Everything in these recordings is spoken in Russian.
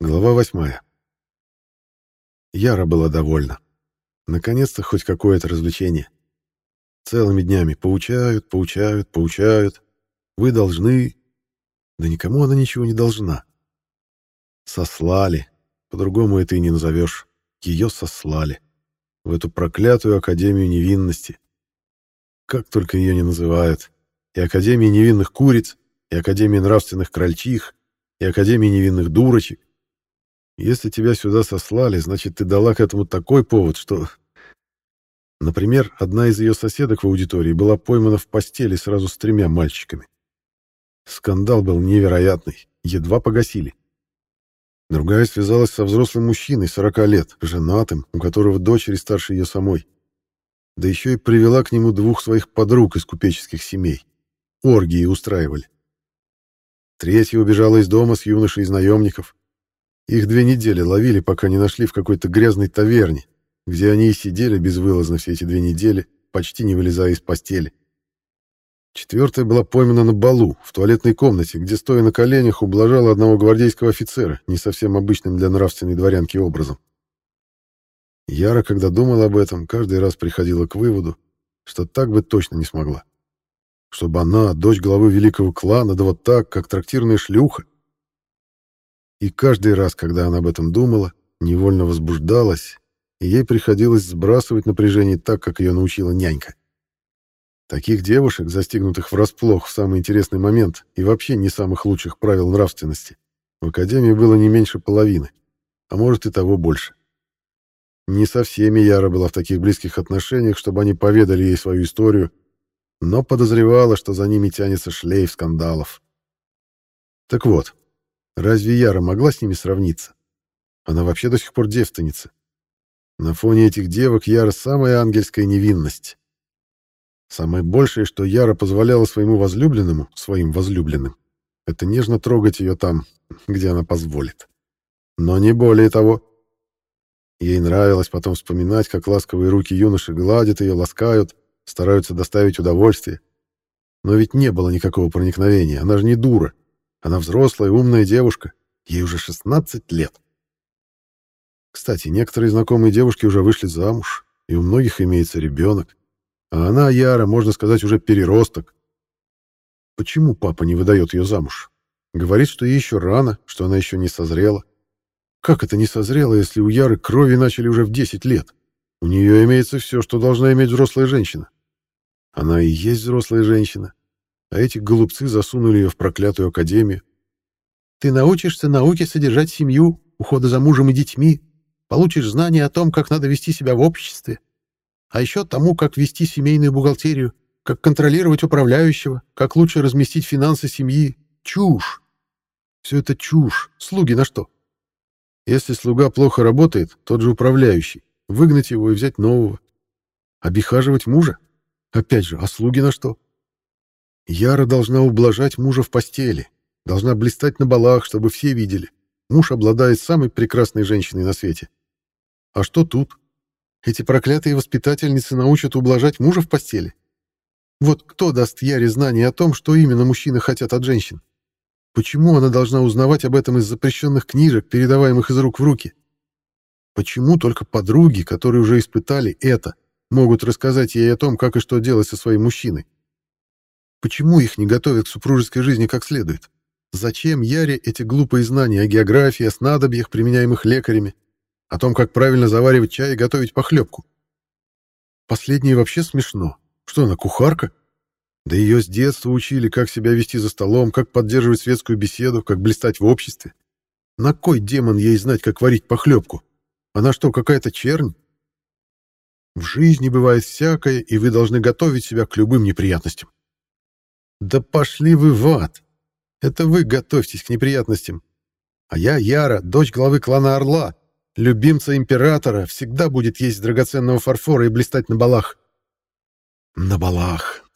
Глава восьмая. Яра была довольна. Наконец-то хоть какое-то развлечение. Целыми днями поучают, поучают, поучают. Вы должны... Да никому она ничего не должна. Сослали. По-другому это и не назовешь. Ее сослали. В эту проклятую Академию невинности. Как только ее не называют. И Академия невинных куриц, и Академия нравственных крольчих, и Академия невинных дурочек. Если тебя сюда сослали, значит, ты дала к этому такой повод, что... Например, одна из ее соседок в аудитории была поймана в постели сразу с тремя мальчиками. Скандал был невероятный, едва погасили. Другая связалась со взрослым мужчиной 40 лет, женатым, у которого дочери старше ее самой. Да еще и привела к нему двух своих подруг из купеческих семей. Оргии устраивали. Третья убежала из дома с юношей из наемников. Их две недели ловили, пока не нашли в какой-то грязной таверне, где они и сидели безвылазно все эти две недели, почти не вылезая из постели. Четвертая была поймана на балу, в туалетной комнате, где, стоя на коленях, ублажала одного гвардейского офицера, не совсем обычным для нравственной дворянки образом. Яра, когда думала об этом, каждый раз приходила к выводу, что так бы точно не смогла. Чтобы она, дочь главы великого клана, да вот так, как трактирная шлюха, и каждый раз, когда она об этом думала, невольно возбуждалась, и ей приходилось сбрасывать напряжение так, как ее научила нянька. Таких девушек, застигнутых врасплох в самый интересный момент и вообще не самых лучших правил нравственности, в Академии было не меньше половины, а может и того больше. Не со всеми Яра была в таких близких отношениях, чтобы они поведали ей свою историю, но подозревала, что за ними тянется шлейф скандалов. Так вот, Разве Яра могла с ними сравниться? Она вообще до сих пор девственница. На фоне этих девок Яра самая ангельская невинность. Самое большее, что Яра позволяла своему возлюбленному, своим возлюбленным, это нежно трогать ее там, где она позволит. Но не более того. Ей нравилось потом вспоминать, как ласковые руки юноши гладят ее, ласкают, стараются доставить удовольствие. Но ведь не было никакого проникновения, она же не дура. Она взрослая, умная девушка. Ей уже 16 лет. Кстати, некоторые знакомые девушки уже вышли замуж, и у многих имеется ребенок. А она, Яра, можно сказать, уже переросток. Почему папа не выдает ее замуж? Говорит, что ей еще рано, что она еще не созрела. Как это не созрела, если у Яры крови начали уже в 10 лет? У нее имеется все, что должна иметь взрослая женщина. Она и есть взрослая женщина а эти голубцы засунули ее в проклятую академию. Ты научишься науке содержать семью, ухода за мужем и детьми, получишь знания о том, как надо вести себя в обществе, а еще тому, как вести семейную бухгалтерию, как контролировать управляющего, как лучше разместить финансы семьи. Чушь! Все это чушь. Слуги на что? Если слуга плохо работает, тот же управляющий, выгнать его и взять нового. Обихаживать мужа? Опять же, а слуги на что? Яра должна ублажать мужа в постели, должна блистать на балах, чтобы все видели. Муж обладает самой прекрасной женщиной на свете. А что тут? Эти проклятые воспитательницы научат ублажать мужа в постели? Вот кто даст Яре знания о том, что именно мужчины хотят от женщин? Почему она должна узнавать об этом из запрещенных книжек, передаваемых из рук в руки? Почему только подруги, которые уже испытали это, могут рассказать ей о том, как и что делать со своим мужчиной? Почему их не готовят к супружеской жизни как следует? Зачем Яре эти глупые знания о географии, о снадобьях, применяемых лекарями, о том, как правильно заваривать чай и готовить похлебку? Последнее вообще смешно. Что она, кухарка? Да ее с детства учили, как себя вести за столом, как поддерживать светскую беседу, как блистать в обществе. На кой демон ей знать, как варить похлебку? Она что, какая-то чернь? В жизни бывает всякое, и вы должны готовить себя к любым неприятностям. Да пошли вы в ад! Это вы готовьтесь к неприятностям. А я, Яра, дочь главы клана Орла, любимца императора, всегда будет есть драгоценного фарфора и блистать на балах. На балах.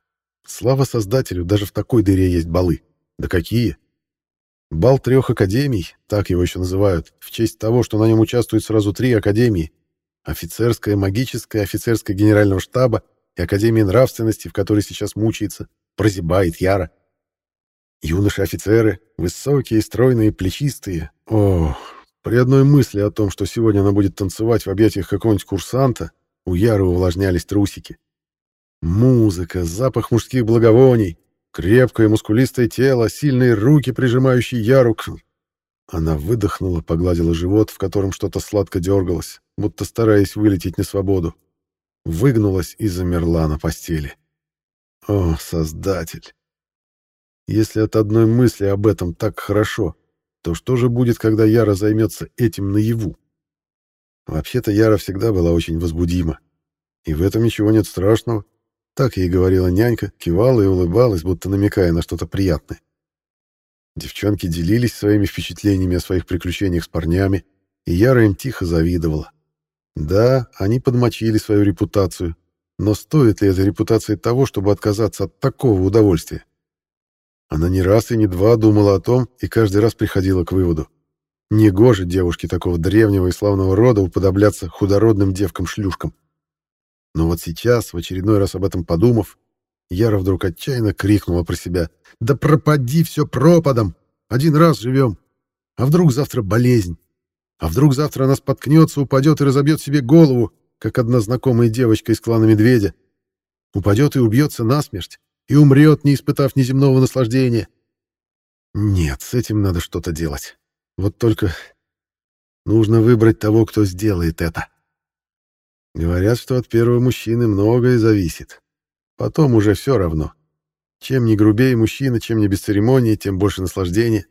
Слава создателю, даже в такой дыре есть балы. Да какие? Бал трех академий, так его еще называют, в честь того, что на нем участвуют сразу три академии. Офицерская, магическая, офицерская генерального штаба и Академия нравственности, в которой сейчас мучается прозябает яро. Юноши-офицеры, высокие, стройные, плечистые. О, При одной мысли о том, что сегодня она будет танцевать в объятиях какого-нибудь курсанта, у Яры увлажнялись трусики. Музыка, запах мужских благовоний, крепкое мускулистое тело, сильные руки, прижимающие Яру к... Она выдохнула, погладила живот, в котором что-то сладко дергалось, будто стараясь вылететь на свободу. Выгнулась и замерла на постели. О, Создатель! Если от одной мысли об этом так хорошо, то что же будет, когда Яра займется этим наяву? Вообще-то Яра всегда была очень возбудима. И в этом ничего нет страшного. Так ей говорила нянька, кивала и улыбалась, будто намекая на что-то приятное. Девчонки делились своими впечатлениями о своих приключениях с парнями, и Яра им тихо завидовала. Да, они подмочили свою репутацию, но стоит ли эта репутация того, чтобы отказаться от такого удовольствия? Она не раз и не два думала о том и каждый раз приходила к выводу. Негоже девушке такого древнего и славного рода уподобляться худородным девкам-шлюшкам. Но вот сейчас, в очередной раз об этом подумав, Яра вдруг отчаянно крикнула про себя. «Да пропади все пропадом! Один раз живем! А вдруг завтра болезнь? А вдруг завтра она споткнется, упадет и разобьет себе голову, как одна знакомая девочка из клана Медведя? Упадет и убьется насмерть, и умрет, не испытав неземного наслаждения. Нет, с этим надо что-то делать. Вот только нужно выбрать того, кто сделает это. Говорят, что от первого мужчины многое зависит. Потом уже все равно. Чем не грубее мужчина, чем не без церемонии, тем больше наслаждения.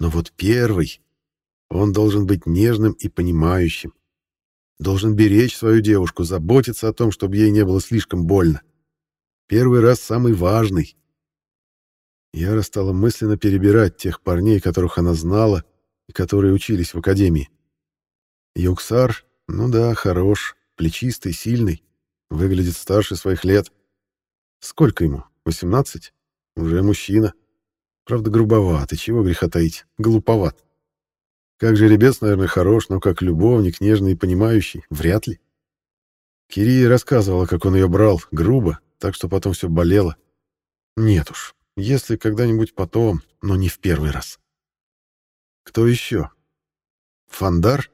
Но вот первый, он должен быть нежным и понимающим. Должен беречь свою девушку, заботиться о том, чтобы ей не было слишком больно. Первый раз самый важный. Яра стала мысленно перебирать тех парней, которых она знала и которые учились в академии. Юксар, ну да, хорош, плечистый, сильный, выглядит старше своих лет. Сколько ему? 18? Уже мужчина. Правда, грубоват, и чего греха таить, глуповат. Как жеребец, наверное, хорош, но как любовник, нежный и понимающий, вряд ли. Кирия рассказывала, как он ее брал, грубо, так что потом все болело. Нет уж, если когда-нибудь потом, но не в первый раз. Кто еще? Фандар?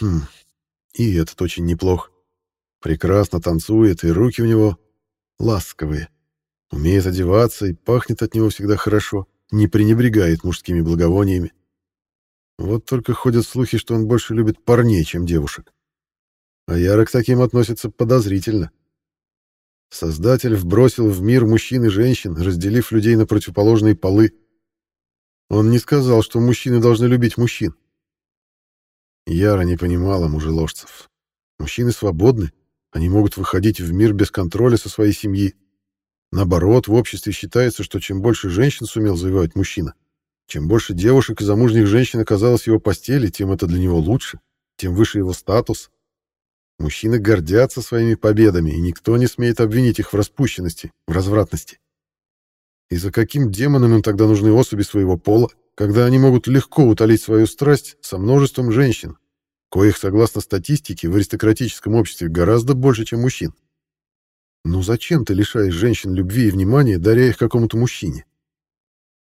Хм, и этот очень неплох. Прекрасно танцует, и руки у него ласковые. Умеет одеваться и пахнет от него всегда хорошо, не пренебрегает мужскими благовониями. Вот только ходят слухи, что он больше любит парней, чем девушек. А Яра к таким относится подозрительно. Создатель вбросил в мир мужчин и женщин, разделив людей на противоположные полы. Он не сказал, что мужчины должны любить мужчин. Яра не понимала мужеложцев. Мужчины свободны, они могут выходить в мир без контроля со своей семьи. Наоборот, в обществе считается, что чем больше женщин сумел завоевать мужчина, чем больше девушек и замужних женщин оказалось в его постели, тем это для него лучше, тем выше его статус. Мужчины гордятся своими победами, и никто не смеет обвинить их в распущенности, в развратности. И за каким демоном им тогда нужны особи своего пола, когда они могут легко утолить свою страсть со множеством женщин, коих, согласно статистике, в аристократическом обществе гораздо больше, чем мужчин? Ну зачем ты лишаешь женщин любви и внимания, даря их какому-то мужчине?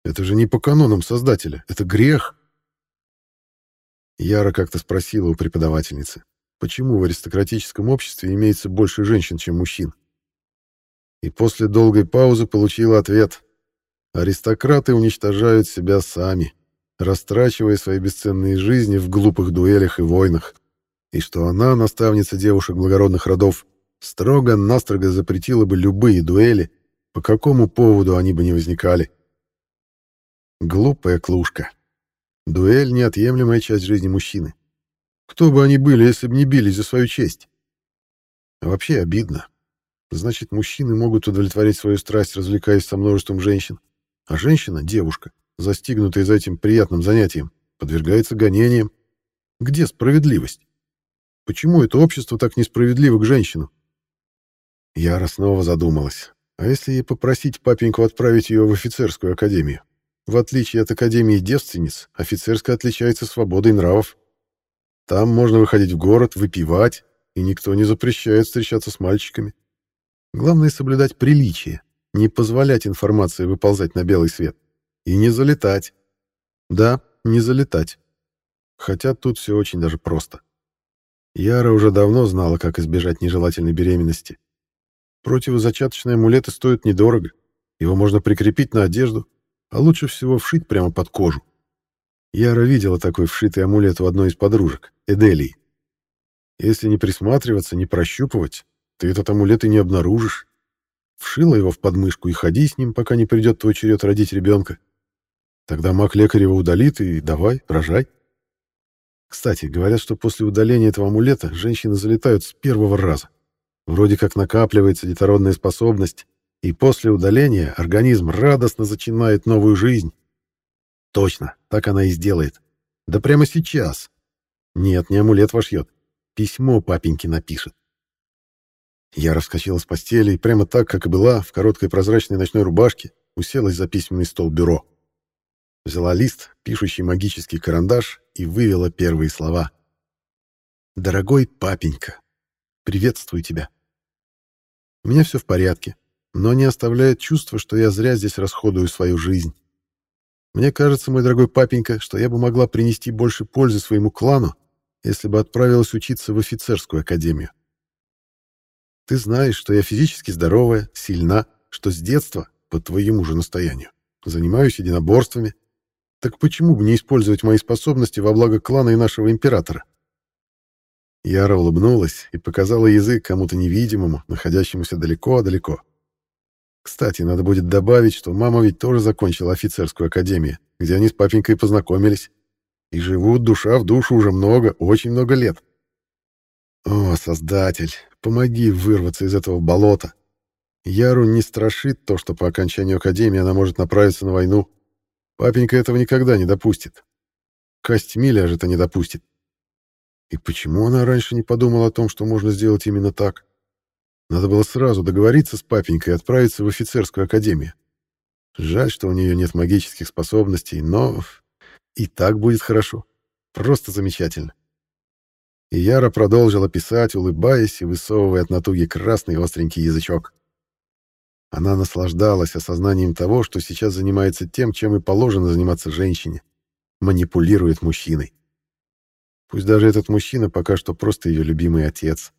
Это же не по канонам Создателя, это грех. Яра как-то спросила у преподавательницы почему в аристократическом обществе имеется больше женщин, чем мужчин. И после долгой паузы получила ответ. Аристократы уничтожают себя сами, растрачивая свои бесценные жизни в глупых дуэлях и войнах. И что она, наставница девушек благородных родов, строго-настрого запретила бы любые дуэли, по какому поводу они бы не возникали. Глупая клушка. Дуэль — неотъемлемая часть жизни мужчины. Кто бы они были, если бы не бились за свою честь? А вообще обидно. Значит, мужчины могут удовлетворить свою страсть, развлекаясь со множеством женщин. А женщина, девушка, застигнутая за этим приятным занятием, подвергается гонениям. Где справедливость? Почему это общество так несправедливо к женщинам? Яра снова задумалась. А если ей попросить папеньку отправить ее в офицерскую академию? В отличие от академии девственниц, офицерская отличается свободой нравов. Там можно выходить в город, выпивать, и никто не запрещает встречаться с мальчиками. Главное соблюдать приличие, не позволять информации выползать на белый свет. И не залетать. Да, не залетать. Хотя тут все очень даже просто. Яра уже давно знала, как избежать нежелательной беременности. Противозачаточные амулеты стоят недорого. Его можно прикрепить на одежду, а лучше всего вшить прямо под кожу. Яра видела такой вшитый амулет у одной из подружек, Эделии. Если не присматриваться, не прощупывать, ты этот амулет и не обнаружишь. Вшила его в подмышку и ходи с ним, пока не придет твой черед родить ребенка. Тогда маг лекарь его удалит и давай, рожай. Кстати, говорят, что после удаления этого амулета женщины залетают с первого раза. Вроде как накапливается детородная способность, и после удаления организм радостно зачинает новую жизнь. Точно, так она и сделает. Да прямо сейчас. Нет, не амулет вошьет. Письмо папеньке напишет. Я раскочила с постели и прямо так, как и была, в короткой прозрачной ночной рубашке, уселась за письменный стол бюро. Взяла лист, пишущий магический карандаш, и вывела первые слова. «Дорогой папенька, приветствую тебя. У меня все в порядке, но не оставляет чувства, что я зря здесь расходую свою жизнь. Мне кажется, мой дорогой папенька, что я бы могла принести больше пользы своему клану, если бы отправилась учиться в офицерскую академию. Ты знаешь, что я физически здоровая, сильна, что с детства, по твоему же настоянию, занимаюсь единоборствами. Так почему бы не использовать мои способности во благо клана и нашего императора? Яра улыбнулась и показала язык кому-то невидимому, находящемуся далеко-далеко. Кстати, надо будет добавить, что мама ведь тоже закончила офицерскую академию, где они с папенькой познакомились. И живут душа в душу уже много, очень много лет. О, Создатель, помоги вырваться из этого болота. Яру не страшит то, что по окончанию академии она может направиться на войну. Папенька этого никогда не допустит. Костьмиля же это не допустит. И почему она раньше не подумала о том, что можно сделать именно так? Надо было сразу договориться с папенькой и отправиться в офицерскую академию. Жаль, что у нее нет магических способностей, но и так будет хорошо. Просто замечательно. И Яра продолжила писать, улыбаясь и высовывая от натуги красный остренький язычок. Она наслаждалась осознанием того, что сейчас занимается тем, чем и положено заниматься женщине. Манипулирует мужчиной. Пусть даже этот мужчина пока что просто ее любимый отец.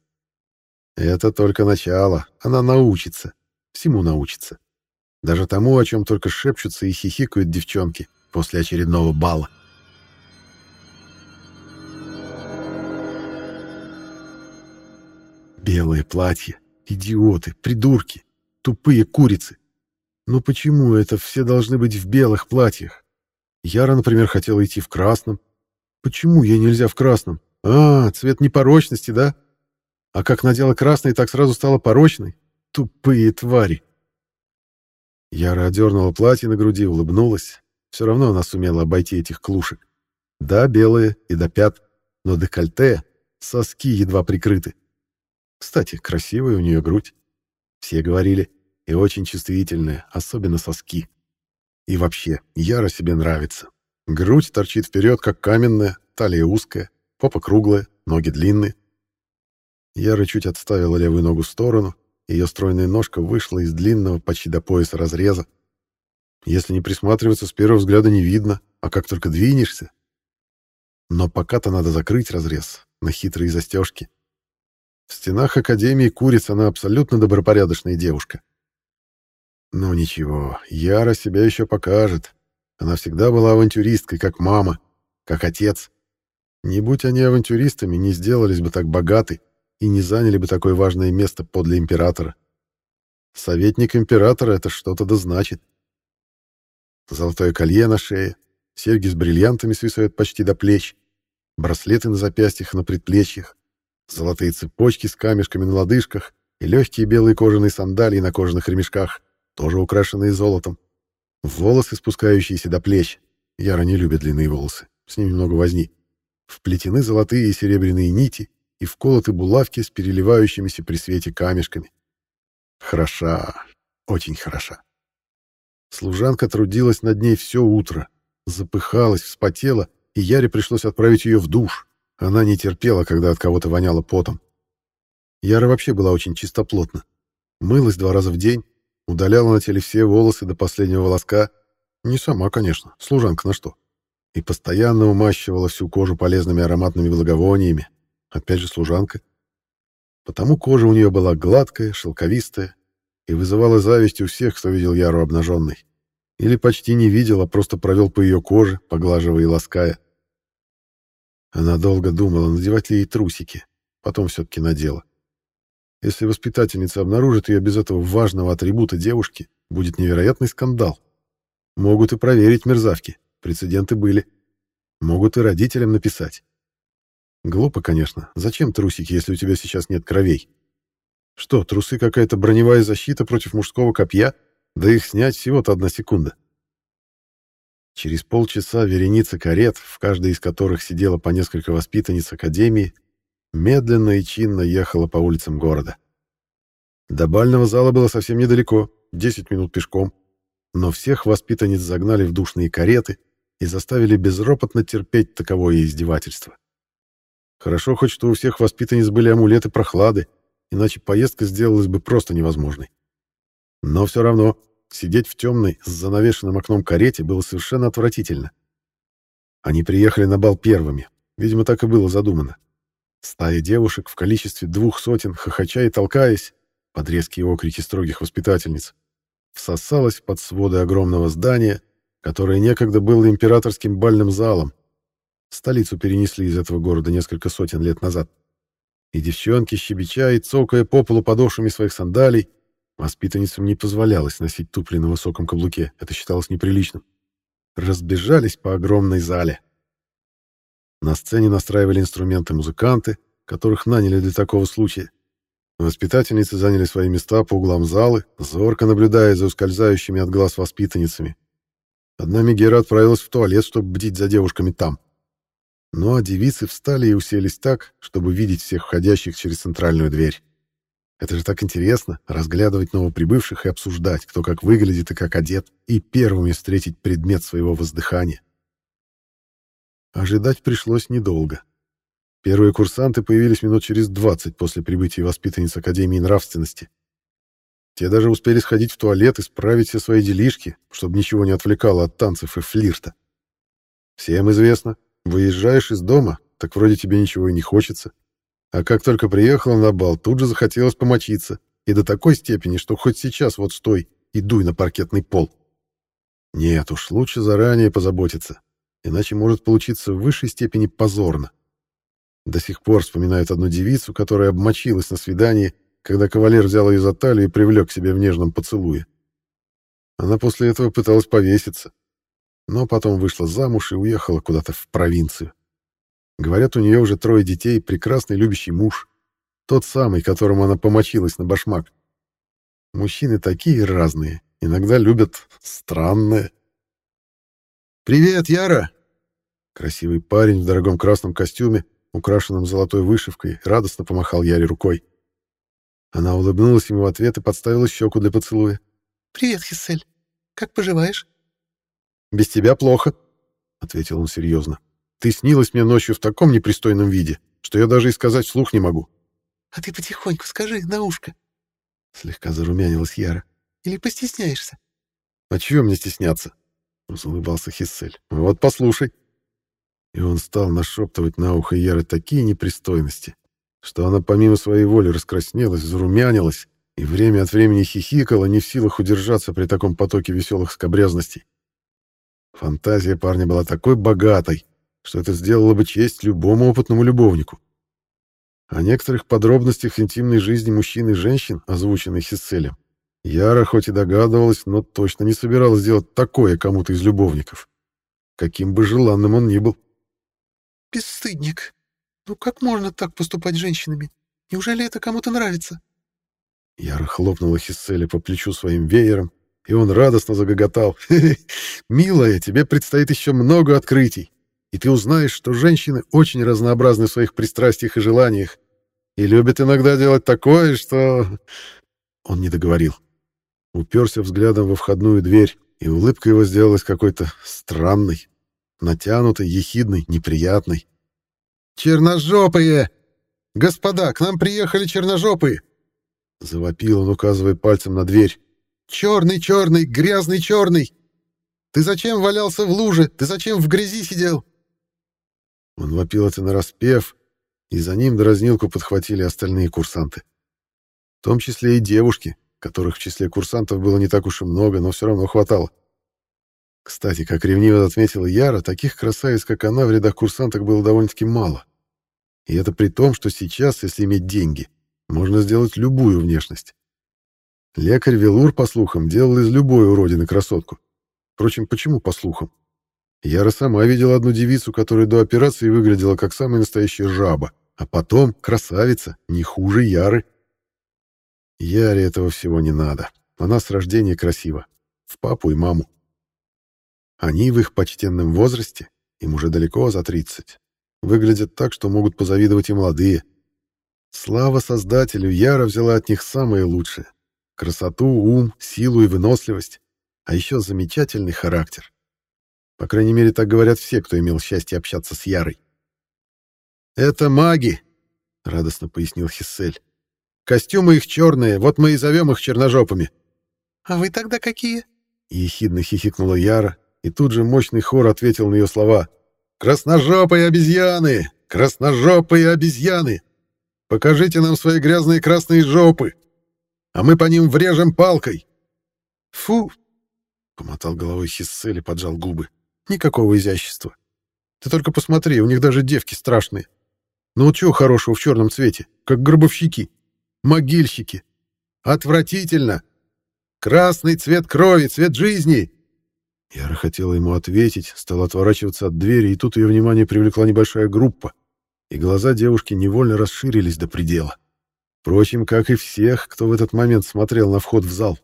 Это только начало. Она научится. Всему научится. Даже тому, о чем только шепчутся и хихикают девчонки после очередного бала. Белое платье. Идиоты, придурки, тупые курицы. Но почему это все должны быть в белых платьях? Яра, например, хотела идти в красном. Почему ей нельзя в красном? А, цвет непорочности, да? А как надела красный, так сразу стала порочной. Тупые твари. Яра одернула платье на груди, улыбнулась. Все равно она сумела обойти этих клушек. Да, белые и до пят, но декольте, соски едва прикрыты. Кстати, красивая у нее грудь. Все говорили, и очень чувствительная, особенно соски. И вообще, Яра себе нравится. Грудь торчит вперед, как каменная, талия узкая, попа круглая, ноги длинные. Яра чуть отставила левую ногу в сторону, ее стройная ножка вышла из длинного, почти до пояса разреза. Если не присматриваться, с первого взгляда не видно, а как только двинешься. Но пока-то надо закрыть разрез на хитрые застежки. В стенах Академии курица она абсолютно добропорядочная девушка. Но ничего, Яра себя еще покажет. Она всегда была авантюристкой, как мама, как отец. Не будь они авантюристами, не сделались бы так богаты и не заняли бы такое важное место подле императора. Советник императора — это что-то да значит. Золотое колье на шее, серьги с бриллиантами свисают почти до плеч, браслеты на запястьях и на предплечьях, золотые цепочки с камешками на лодыжках и легкие белые кожаные сандалии на кожаных ремешках, тоже украшенные золотом. Волосы, спускающиеся до плеч. Яра не любит длинные волосы, с ними много возни. Вплетены золотые и серебряные нити, и вколоты булавки с переливающимися при свете камешками. Хороша, очень хороша. Служанка трудилась над ней все утро, запыхалась, вспотела, и Яре пришлось отправить ее в душ. Она не терпела, когда от кого-то воняло потом. Яра вообще была очень чистоплотна. Мылась два раза в день, удаляла на теле все волосы до последнего волоска. Не сама, конечно, служанка на что. и постоянно умащивала всю кожу полезными ароматными благовониями. Опять же служанка. Потому кожа у нее была гладкая, шелковистая и вызывала зависть у всех, кто видел Яру обнаженной. Или почти не видел, а просто провел по ее коже, поглаживая и лаская. Она долго думала, надевать ли ей трусики. Потом все-таки надела. Если воспитательница обнаружит ее без этого важного атрибута девушки, будет невероятный скандал. Могут и проверить мерзавки. Прецеденты были. Могут и родителям написать. Глупо, конечно. Зачем трусики, если у тебя сейчас нет кровей? Что, трусы какая-то броневая защита против мужского копья? Да их снять всего-то одна секунда. Через полчаса вереница карет, в каждой из которых сидело по несколько воспитанниц академии, медленно и чинно ехала по улицам города. До бального зала было совсем недалеко, 10 минут пешком, но всех воспитанниц загнали в душные кареты и заставили безропотно терпеть таковое издевательство. Хорошо хоть, что у всех воспитанниц были амулеты прохлады, иначе поездка сделалась бы просто невозможной. Но все равно сидеть в темной с занавешенным окном карете было совершенно отвратительно. Они приехали на бал первыми, видимо, так и было задумано. Стая девушек в количестве двух сотен, хохоча и толкаясь, под резкие окрики строгих воспитательниц, всосалась под своды огромного здания, которое некогда было императорским бальным залом, Столицу перенесли из этого города несколько сотен лет назад. И девчонки, щебеча и цокая по полу подошвами своих сандалий, воспитанницам не позволялось носить тупли на высоком каблуке, это считалось неприличным, разбежались по огромной зале. На сцене настраивали инструменты музыканты, которых наняли для такого случая. Воспитательницы заняли свои места по углам залы, зорко наблюдая за ускользающими от глаз воспитанницами. Одна Мегера отправилась в туалет, чтобы бдить за девушками там. Ну а девицы встали и уселись так, чтобы видеть всех входящих через центральную дверь. Это же так интересно — разглядывать новоприбывших и обсуждать, кто как выглядит и как одет, и первыми встретить предмет своего воздыхания. Ожидать пришлось недолго. Первые курсанты появились минут через 20 после прибытия воспитанниц Академии нравственности. Те даже успели сходить в туалет и справить все свои делишки, чтобы ничего не отвлекало от танцев и флирта. Всем известно, Выезжаешь из дома, так вроде тебе ничего и не хочется. А как только приехала на бал, тут же захотелось помочиться. И до такой степени, что хоть сейчас вот стой и дуй на паркетный пол. Нет уж, лучше заранее позаботиться. Иначе может получиться в высшей степени позорно. До сих пор вспоминают одну девицу, которая обмочилась на свидании, когда кавалер взял ее за талию и привлек к себе в нежном поцелуе. Она после этого пыталась повеситься, но потом вышла замуж и уехала куда-то в провинцию. Говорят, у нее уже трое детей, прекрасный любящий муж. Тот самый, которому она помочилась на башмак. Мужчины такие разные, иногда любят странное. «Привет, Яра!» Красивый парень в дорогом красном костюме, украшенном золотой вышивкой, радостно помахал Яре рукой. Она улыбнулась ему в ответ и подставила щеку для поцелуя. «Привет, Хиссель. Как поживаешь?» «Без тебя плохо», — ответил он серьезно. «Ты снилась мне ночью в таком непристойном виде, что я даже и сказать вслух не могу». «А ты потихоньку скажи на ушко», — слегка зарумянилась Яра. «Или постесняешься?» «А чего мне стесняться?» — улыбался Хиссель. «Вот послушай». И он стал нашептывать на ухо Яры такие непристойности, что она помимо своей воли раскраснелась, зарумянилась и время от времени хихикала, не в силах удержаться при таком потоке веселых скобрязностей. Фантазия парня была такой богатой, что это сделало бы честь любому опытному любовнику. О некоторых подробностях интимной жизни мужчин и женщин, озвученных Хисселем, Яра хоть и догадывалась, но точно не собиралась делать такое кому-то из любовников. Каким бы желанным он ни был. «Бесстыдник! Ну как можно так поступать с женщинами? Неужели это кому-то нравится?» Яра хлопнула Хисселя по плечу своим веером, и он радостно загоготал. «Милая, тебе предстоит еще много открытий, и ты узнаешь, что женщины очень разнообразны в своих пристрастиях и желаниях, и любят иногда делать такое, что...» Он не договорил. Уперся взглядом во входную дверь, и улыбка его сделалась какой-то странной, натянутой, ехидной, неприятной. «Черножопые! Господа, к нам приехали черножопые!» Завопил он, указывая пальцем на дверь. Черный, черный, грязный, черный!» Ты зачем валялся в луже? Ты зачем в грязи сидел?» Он вопил это нараспев, и за ним дразнилку подхватили остальные курсанты. В том числе и девушки, которых в числе курсантов было не так уж и много, но все равно хватало. Кстати, как ревниво отметила Яра, таких красавиц, как она, в рядах курсанток было довольно-таки мало. И это при том, что сейчас, если иметь деньги, можно сделать любую внешность. Лекарь Велур, по слухам, делал из любой уродины красотку. Впрочем, почему по слухам? Яра сама видела одну девицу, которая до операции выглядела как самая настоящая жаба, а потом красавица, не хуже Яры. Яре этого всего не надо. Она с рождения красива. В папу и маму. Они в их почтенном возрасте, им уже далеко за 30, выглядят так, что могут позавидовать и молодые. Слава Создателю, Яра взяла от них самое лучшее. Красоту, ум, силу и выносливость, а еще замечательный характер. По крайней мере, так говорят все, кто имел счастье общаться с Ярой. «Это маги», — радостно пояснил Хиссель. «Костюмы их черные, вот мы и зовем их черножопами». «А вы тогда какие?» — ехидно хихикнула Яра, и тут же мощный хор ответил на ее слова. «Красножопые обезьяны! Красножопые обезьяны! Покажите нам свои грязные красные жопы, а мы по ним врежем палкой!» «Фу!» — помотал головой Хиссель и поджал губы. Никакого изящества. Ты только посмотри, у них даже девки страшные. Ну чего хорошего в черном цвете? Как гробовщики. Могильщики. Отвратительно. Красный цвет крови, цвет жизни. Яра хотела ему ответить, стала отворачиваться от двери, и тут ее внимание привлекла небольшая группа, и глаза девушки невольно расширились до предела. Впрочем, как и всех, кто в этот момент смотрел на вход в зал.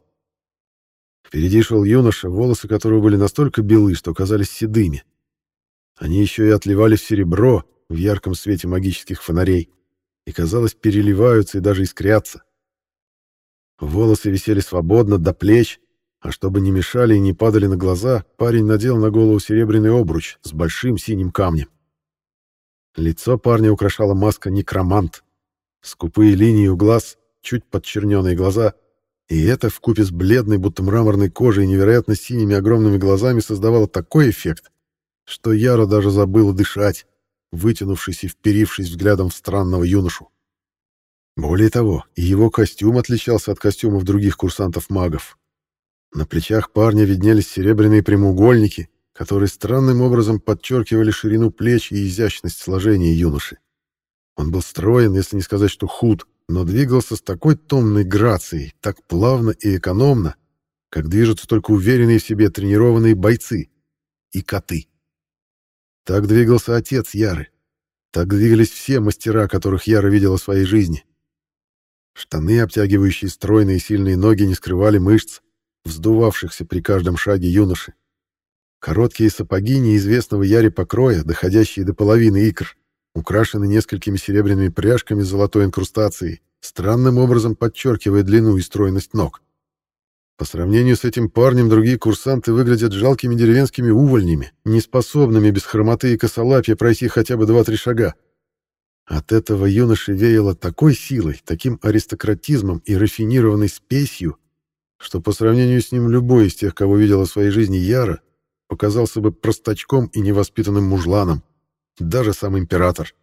Впереди шел юноша, волосы которого были настолько белы, что казались седыми. Они еще и отливали в серебро в ярком свете магических фонарей, и, казалось, переливаются и даже искрятся. Волосы висели свободно до плеч, а чтобы не мешали и не падали на глаза, парень надел на голову серебряный обруч с большим синим камнем. Лицо парня украшала маска некромант. Скупые линии у глаз, чуть подчерненные глаза и это вкупе с бледной, будто мраморной кожей и невероятно синими огромными глазами создавало такой эффект, что Яра даже забыла дышать, вытянувшись и вперившись взглядом в странного юношу. Более того, и его костюм отличался от костюмов других курсантов-магов. На плечах парня виднелись серебряные прямоугольники, которые странным образом подчеркивали ширину плеч и изящность сложения юноши. Он был строен, если не сказать, что худ, но двигался с такой томной грацией, так плавно и экономно, как движутся только уверенные в себе тренированные бойцы и коты. Так двигался отец Яры. Так двигались все мастера, которых Яра видела в своей жизни. Штаны, обтягивающие стройные сильные ноги, не скрывали мышц, вздувавшихся при каждом шаге юноши. Короткие сапоги неизвестного Яре покроя, доходящие до половины икр, украшены несколькими серебряными пряжками с золотой инкрустацией, странным образом подчеркивая длину и стройность ног. По сравнению с этим парнем другие курсанты выглядят жалкими деревенскими увольнями, неспособными без хромоты и косолапья пройти хотя бы два-три шага. От этого юноши веяло такой силой, таким аристократизмом и рафинированной спесью, что по сравнению с ним любой из тех, кого видела в своей жизни Яра, показался бы простачком и невоспитанным мужланом даже сам император.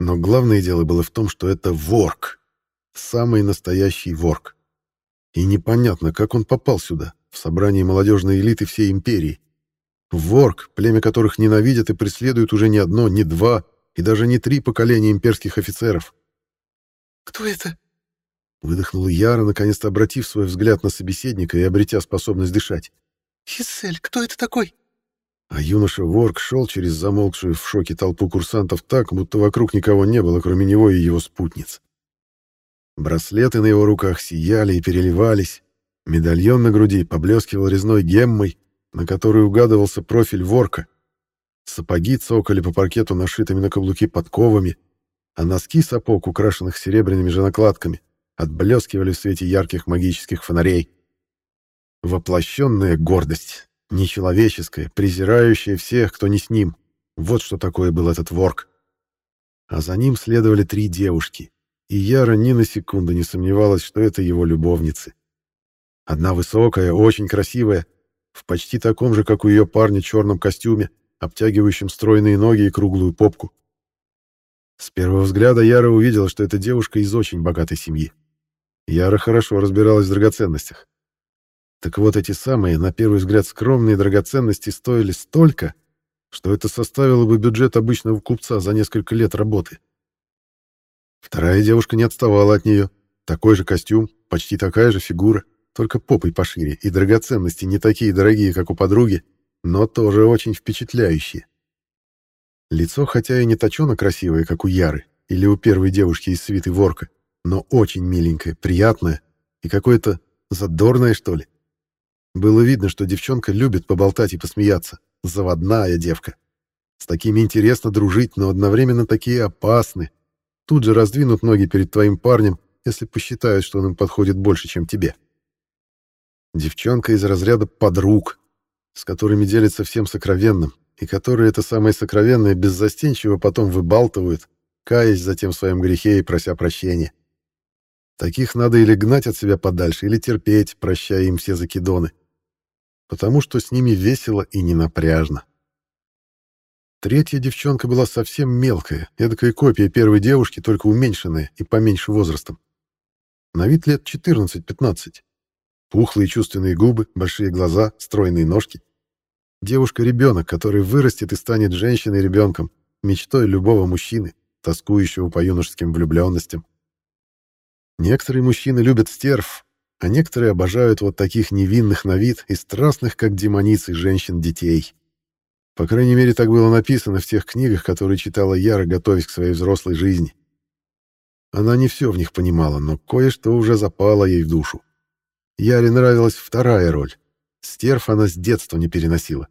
Но главное дело было в том, что это ворк, самый настоящий ворк. И непонятно, как он попал сюда, в собрание молодежной элиты всей империи. Ворк, племя которых ненавидят и преследуют уже не одно, не два и даже не три поколения имперских офицеров. «Кто это?» Выдохнула Яра, наконец-то обратив свой взгляд на собеседника и обретя способность дышать. «Хиссель, кто это такой?» А юноша Ворк шел через замолкшую в шоке толпу курсантов так, будто вокруг никого не было, кроме него и его спутниц. Браслеты на его руках сияли и переливались, медальон на груди поблескивал резной геммой, на которой угадывался профиль Ворка. Сапоги цокали по паркету нашитыми на каблуки подковами, а носки сапог, украшенных серебряными же накладками, отблескивали в свете ярких магических фонарей. Воплощенная гордость. Нечеловеческое, презирающее всех, кто не с ним. Вот что такое был этот ворк. А за ним следовали три девушки, и Яра ни на секунду не сомневалась, что это его любовницы. Одна высокая, очень красивая, в почти таком же, как у ее парня, черном костюме, обтягивающем стройные ноги и круглую попку. С первого взгляда Яра увидела, что это девушка из очень богатой семьи. Яра хорошо разбиралась в драгоценностях. Так вот, эти самые, на первый взгляд, скромные драгоценности стоили столько, что это составило бы бюджет обычного купца за несколько лет работы. Вторая девушка не отставала от нее. Такой же костюм, почти такая же фигура, только попой пошире, и драгоценности не такие дорогие, как у подруги, но тоже очень впечатляющие. Лицо хотя и не точено красивое, как у Яры или у первой девушки из свиты Ворка, но очень миленькое, приятное и какое-то задорное, что ли. Было видно, что девчонка любит поболтать и посмеяться. Заводная девка. С такими интересно дружить, но одновременно такие опасны. Тут же раздвинут ноги перед твоим парнем, если посчитают, что он им подходит больше, чем тебе. Девчонка из разряда подруг, с которыми делится всем сокровенным, и которые это самое сокровенное беззастенчиво потом выбалтывают, каясь затем в своем грехе и прося прощения. Таких надо или гнать от себя подальше, или терпеть, прощая им все закидоны. Потому что с ними весело и ненапряжно. Третья девчонка была совсем мелкая, эдакая копия первой девушки, только уменьшенная и поменьше возрастом. На вид лет 14-15. Пухлые чувственные губы, большие глаза, стройные ножки. Девушка-ребенок, который вырастет и станет женщиной-ребенком, мечтой любого мужчины, тоскующего по юношеским влюбленностям. Некоторые мужчины любят стерв, а некоторые обожают вот таких невинных на вид и страстных, как демоницы, женщин-детей. По крайней мере, так было написано в тех книгах, которые читала Яра, готовясь к своей взрослой жизни. Она не все в них понимала, но кое-что уже запало ей в душу. Яре нравилась вторая роль. Стерв она с детства не переносила.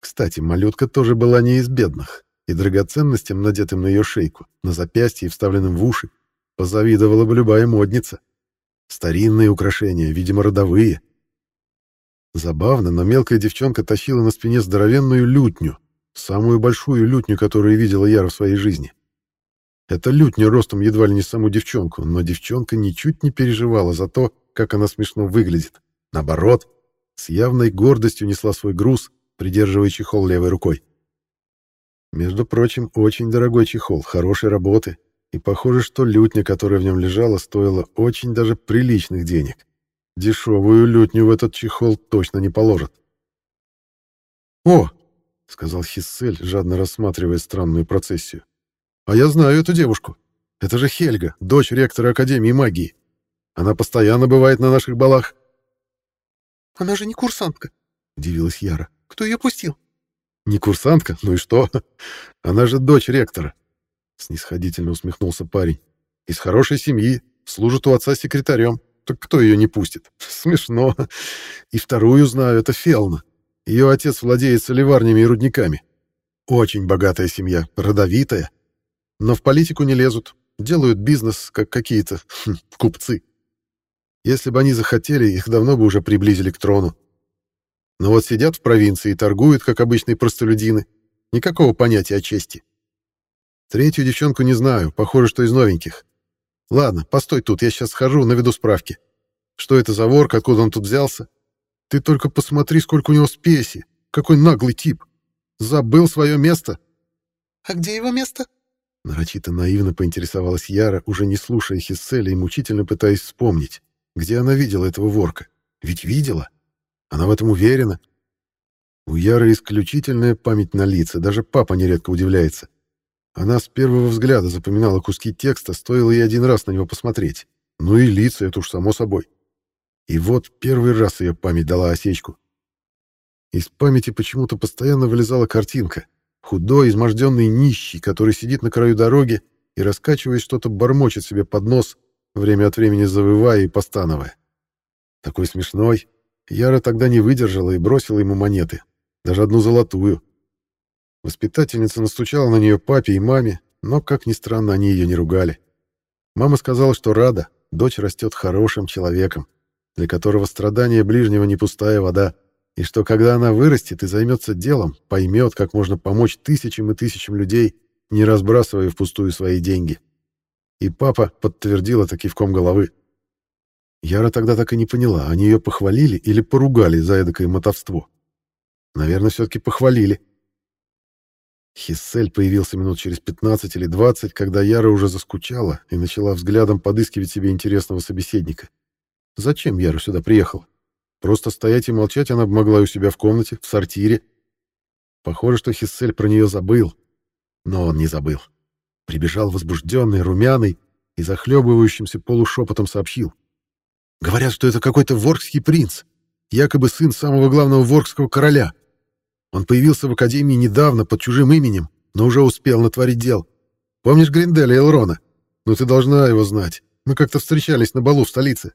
Кстати, малютка тоже была не из бедных, и драгоценностям, надетым на ее шейку, на запястье и вставленным в уши, позавидовала бы любая модница. Старинные украшения, видимо, родовые. Забавно, но мелкая девчонка тащила на спине здоровенную лютню, самую большую лютню, которую видела Яра в своей жизни. Это лютня ростом едва ли не саму девчонку, но девчонка ничуть не переживала за то, как она смешно выглядит. Наоборот, с явной гордостью несла свой груз, придерживая чехол левой рукой. Между прочим, очень дорогой чехол, хорошей работы, и похоже, что лютня, которая в нем лежала, стоила очень даже приличных денег. Дешевую лютню в этот чехол точно не положат. «О!» — сказал Хиссель, жадно рассматривая странную процессию. «А я знаю эту девушку. Это же Хельга, дочь ректора Академии магии. Она постоянно бывает на наших балах». «Она же не курсантка», — удивилась Яра. «Кто ее пустил?» «Не курсантка? Ну и что? Она же дочь ректора», — снисходительно усмехнулся парень. «Из хорошей семьи, служит у отца секретарем. Так кто ее не пустит? Смешно. И вторую знаю, это Фелна. Ее отец владеет соливарнями и рудниками. Очень богатая семья, родовитая. Но в политику не лезут, делают бизнес, как какие-то хм, купцы. Если бы они захотели, их давно бы уже приблизили к трону. Но вот сидят в провинции и торгуют, как обычные простолюдины. Никакого понятия о чести. Третью девчонку не знаю, похоже, что из новеньких. Ладно, постой тут, я сейчас схожу, наведу справки. Что это за вор, откуда он тут взялся? Ты только посмотри, сколько у него спеси. Какой наглый тип. Забыл свое место. А где его место? Нарочито наивно поинтересовалась Яра, уже не слушая Хисселя и мучительно пытаясь вспомнить, где она видела этого ворка. Ведь видела. Она в этом уверена. У Яры исключительная память на лица, даже папа нередко удивляется. Она с первого взгляда запоминала куски текста, стоило ей один раз на него посмотреть. Ну и лица, это уж само собой. И вот первый раз ее память дала осечку. Из памяти почему-то постоянно вылезала картинка. Худой, изможденный нищий, который сидит на краю дороги и, раскачиваясь, что-то бормочет себе под нос, время от времени завывая и постановая. Такой смешной. Яра тогда не выдержала и бросила ему монеты. Даже одну золотую. Воспитательница настучала на нее папе и маме, но, как ни странно, они ее не ругали. Мама сказала, что рада, дочь растет хорошим человеком, для которого страдание ближнего не пустая вода, и что когда она вырастет и займется делом, поймет, как можно помочь тысячам и тысячам людей, не разбрасывая впустую свои деньги. И папа подтвердил это кивком головы. Яра тогда так и не поняла, они ее похвалили или поругали за эдакое мотовство. Наверное, все-таки похвалили. Хиссель появился минут через 15 или 20, когда Яра уже заскучала и начала взглядом подыскивать себе интересного собеседника. Зачем Яра сюда приехала? Просто стоять и молчать она могла у себя в комнате, в сортире. Похоже, что Хиссель про нее забыл. Но он не забыл. Прибежал возбужденный, румяный и захлебывающимся полушепотом сообщил. Говорят, что это какой-то воркский принц, якобы сын самого главного воркского короля. Он появился в Академии недавно под чужим именем, но уже успел натворить дел. Помнишь Гринделя и Элрона? Ну ты должна его знать. Мы как-то встречались на балу в столице.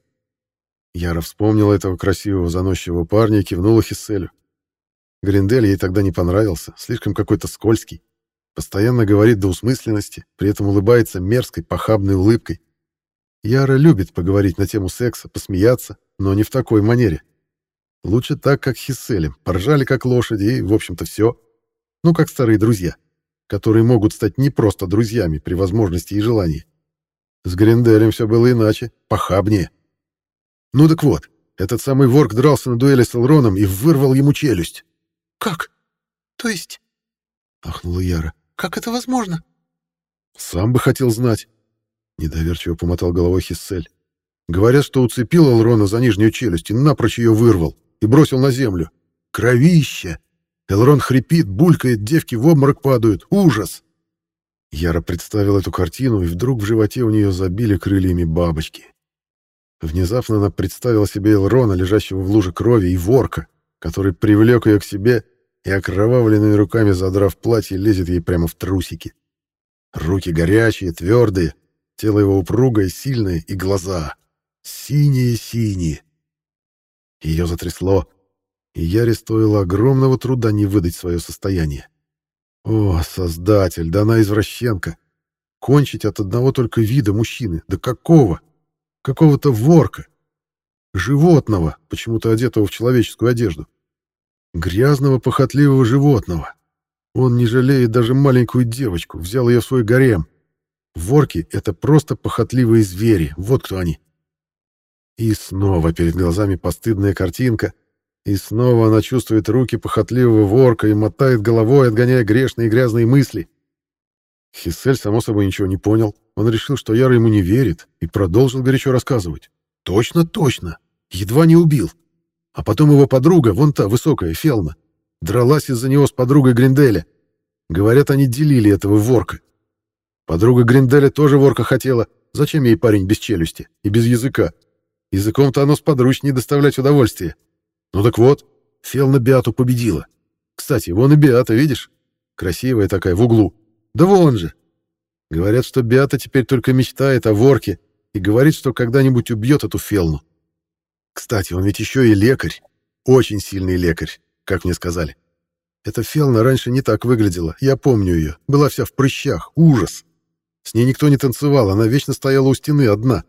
Яра вспомнила этого красивого заносчивого парня и кивнула Хисселю. Гриндель ей тогда не понравился, слишком какой-то скользкий. Постоянно говорит до усмысленности, при этом улыбается мерзкой, похабной улыбкой. Яра любит поговорить на тему секса, посмеяться, но не в такой манере. Лучше так, как Хисселем, поржали как лошади и, в общем-то, все. Ну, как старые друзья, которые могут стать не просто друзьями при возможности и желании. С Гринделем все было иначе, похабнее. Ну так вот, этот самый ворк дрался на дуэли с Элроном и вырвал ему челюсть. «Как? То есть...» — ахнула Яра. «Как это возможно?» «Сам бы хотел знать», — недоверчиво помотал головой Хиссель. «Говорят, что уцепил Элрона за нижнюю челюсть и напрочь ее вырвал и бросил на землю. Кровище! Элрон хрипит, булькает, девки в обморок падают. Ужас!» Яра представил эту картину, и вдруг в животе у нее забили крыльями бабочки. Внезапно она представила себе Элрона, лежащего в луже крови, и ворка, который привлек ее к себе и окровавленными руками, задрав платье, лезет ей прямо в трусики. Руки горячие, твердые, тело его упругое, сильное, и глаза синие-синие. Ее затрясло, и Яре стоило огромного труда не выдать свое состояние. О, создатель, да она извращенка! Кончить от одного только вида мужчины, да какого? какого-то ворка, животного, почему-то одетого в человеческую одежду. Грязного, похотливого животного. Он не жалеет даже маленькую девочку, взял ее в свой гарем. Ворки — это просто похотливые звери, вот кто они. И снова перед глазами постыдная картинка, и снова она чувствует руки похотливого ворка и мотает головой, отгоняя грешные и грязные мысли. Хиссель, само собой, ничего не понял. Он решил, что Яра ему не верит, и продолжил горячо рассказывать. «Точно, точно! Едва не убил. А потом его подруга, вон та, высокая, Фелна, дралась из-за него с подругой Гринделя. Говорят, они делили этого ворка. Подруга Гринделя тоже ворка хотела. Зачем ей парень без челюсти и без языка? Языком-то оно сподручнее доставлять удовольствие. Ну так вот, Фелна Биату победила. Кстати, вон и Биата, видишь? Красивая такая, в углу. Да вон же. Говорят, что Беата теперь только мечтает о ворке и говорит, что когда-нибудь убьет эту Фелну. Кстати, он ведь еще и лекарь. Очень сильный лекарь, как мне сказали. Эта Фелна раньше не так выглядела, я помню ее. Была вся в прыщах, ужас. С ней никто не танцевал, она вечно стояла у стены одна.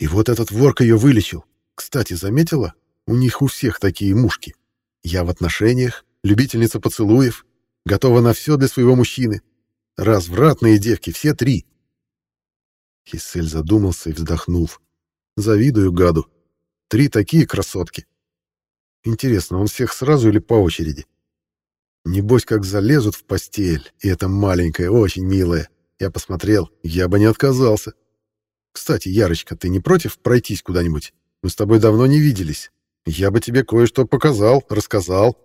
И вот этот ворк ее вылечил. Кстати, заметила? У них у всех такие мушки. Я в отношениях, любительница поцелуев, готова на все для своего мужчины. Развратные девки, все три. Хиссель задумался и вздохнул. Завидую гаду. Три такие красотки. Интересно, он всех сразу или по очереди? Небось, как залезут в постель, и это маленькая, очень милая. Я посмотрел, я бы не отказался. Кстати, Ярочка, ты не против пройтись куда-нибудь? Мы с тобой давно не виделись. Я бы тебе кое-что показал, рассказал.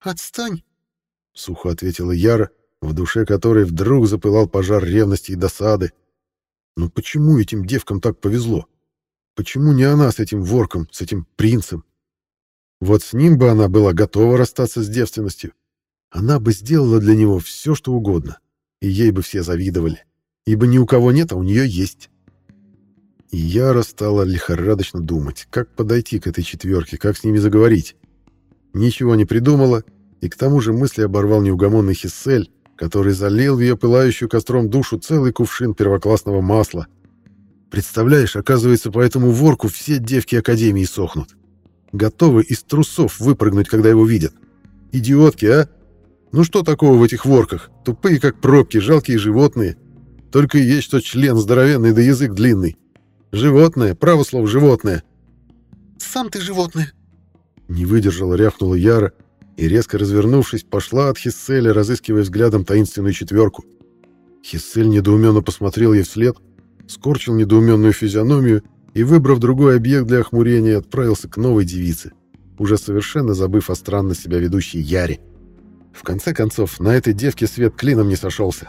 Отстань, — сухо ответила Яра, в душе которой вдруг запылал пожар ревности и досады. «Ну почему этим девкам так повезло? Почему не она с этим ворком, с этим принцем? Вот с ним бы она была готова расстаться с девственностью. Она бы сделала для него все, что угодно, и ей бы все завидовали, ибо ни у кого нет, а у нее есть». И Яра стала лихорадочно думать, как подойти к этой четверке, как с ними заговорить. Ничего не придумала и к тому же мысли оборвал неугомонный Хиссель, который залил в ее пылающую костром душу целый кувшин первоклассного масла. Представляешь, оказывается, по этому ворку все девки Академии сохнут. Готовы из трусов выпрыгнуть, когда его видят. Идиотки, а? Ну что такого в этих ворках? Тупые, как пробки, жалкие животные. Только есть, что член здоровенный да язык длинный. Животное, право слово, животное. Сам ты животное. Не выдержала, рявкнула Яра и, резко развернувшись, пошла от Хисселя, разыскивая взглядом таинственную четверку. Хиссель недоуменно посмотрел ей вслед, скорчил недоуменную физиономию и, выбрав другой объект для охмурения, отправился к новой девице, уже совершенно забыв о странно себя ведущей Яре. В конце концов, на этой девке свет клином не сошелся.